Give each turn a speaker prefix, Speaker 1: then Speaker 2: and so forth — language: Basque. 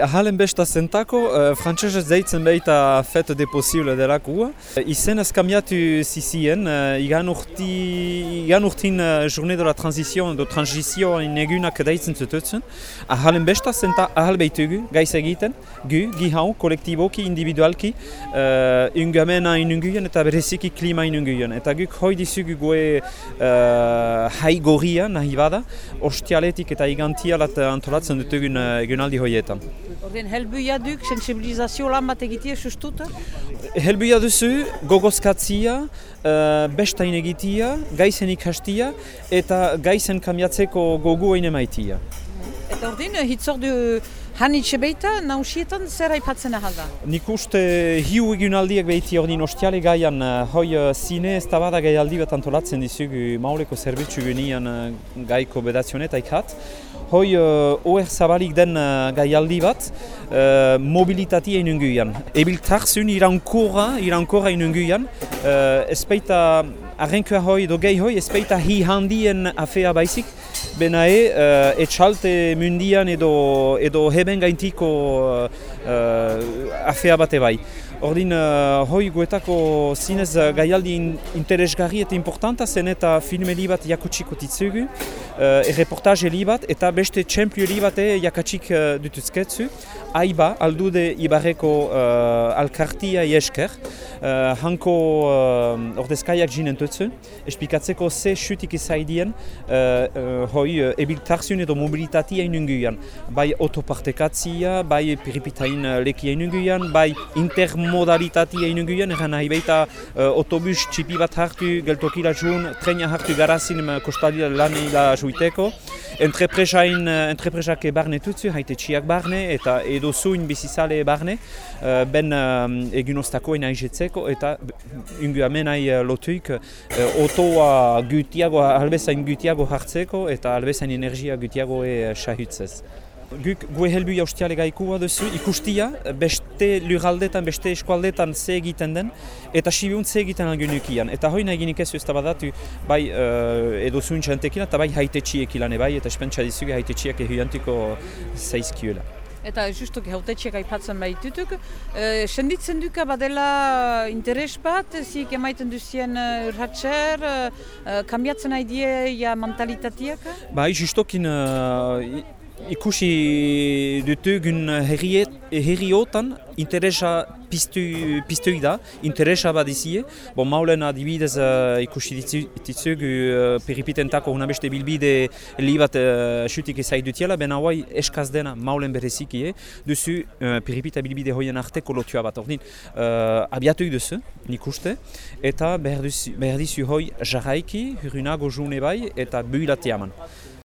Speaker 1: Ahalen besta zentako, uh, frantsesez deitzen baita Fête de Possible delakua. Uh, izen azkamiatu zizien, uh, igan, urti, igan urtin uh, de la Transition, do Transizio egunak deitzen zututzen. Ahalen besta zenta ahal behitugu, gaiz egiten, gu, gi hau, kolektiboki, individualki, uh, ungamena inunguien eta bereziki klima inunguien. Eta guk hoi dizugu goe uh, hai gorria nahi bada, ostialetik eta igantialat antolatzen dutugun uh, egunaldi hoietan.
Speaker 2: Ordean, helbuia duk, sensibilizazio lan bat egitea sustuta?
Speaker 1: Helbuia duzu, gogozkatzia, uh, bestain egitea, gaizen ikastia eta gaizen kamiatzeko gogu egin emaitia.
Speaker 2: Eta ordean, hitzordu hanitxe beita, nausietan zer aipatzen ahal da?
Speaker 1: Nik uste hiu egunaldiak behiti ordin ostiale gaian, uh, hoi uh, zine ez tabada gaialdi bat antolatzen dizugu mauleko zerbitzu genian uh, gaiko bedazionetak hat. Hoi uh, oer zabalik den uh, gaialdi bat, uh, mobilitatea inunguian. Ebil tarzun irankora, irankora inunguian, uh, ez baita arrenkua hoi do gehi hoi, ez baita hi handien afea baizik, bena e, uh, etxalte mundian edo, edo heben gaintiko uh, uh, afea bate bai. Ordin, uh, hoi guetako zinez uh, gaialdi in, interesgarri eta importanta zen eta filme li bat jakutsiko titzugu, uh, erreportaje li bat eta beste txemplio li bat jakatsik uh, dutuzketzu. Aiba, aldude Ibarreko uh, alkartia iesker, uh, hanko uh, ordezkaiak jinen tutzu, espikatzeko ze xutik izaidien uh, uh, hoi uh, ebiltarzun edo mobilitatea inunguian. Bai autopartekatzia, bai peripitain lekia inunguian, bai intermodalitatea inunguian, eran nahi baita uh, autobus txipi bat hartu, geltokila jun, trena hartu garazin kostalila lanila juiteko. Entrepresain, entrepresak barne tutzu, haite txiak barne, eta edo zuin bizizale barne, ben uh, egunostakoen aizetzeko, eta ingu amenai uh, lotuik, uh, otoa gutiago, albezain gutiago hartzeko, eta albezain energia gutiago e sahutzez. Guk gue helbu jaustiale gaikua duzu, ikustia beste luraldetan, beste eskualdetan ze egiten den, eta sibiunt ze egiten algenukian. Eta hoi nahi ginik ez ez badatu, bai uh, edo zuntxantekin, eta bai haitetxiek ilan bai, eta espentsa dizuge haitetxiek ehuantiko zaizkiula.
Speaker 2: Eta justuki hautetxiek aipatzen baitutuk. E, senditzen duka badela interes bat, zik emaiten duzien urratxer, e, kambiatzen haidie ja mentalitateak?
Speaker 1: Bai, justokin uh, ikusi dutugun herriotan interesa piztu, piztu da, interesa bat izie. Bon, maulen adibidez uh, ikusi ditzugu uh, peripitentako unabeste bilbide li bat uh, xutik ezai dutiela, ben hauai eskaz dena maulen bereziki, eh? duzu uh, peripita bilbide hoien arteko lotua bat. Ordin, uh, abiatu duzu, nik uste, eta behar dizu hoi jarraiki, hurrunago june bai, eta builateaman.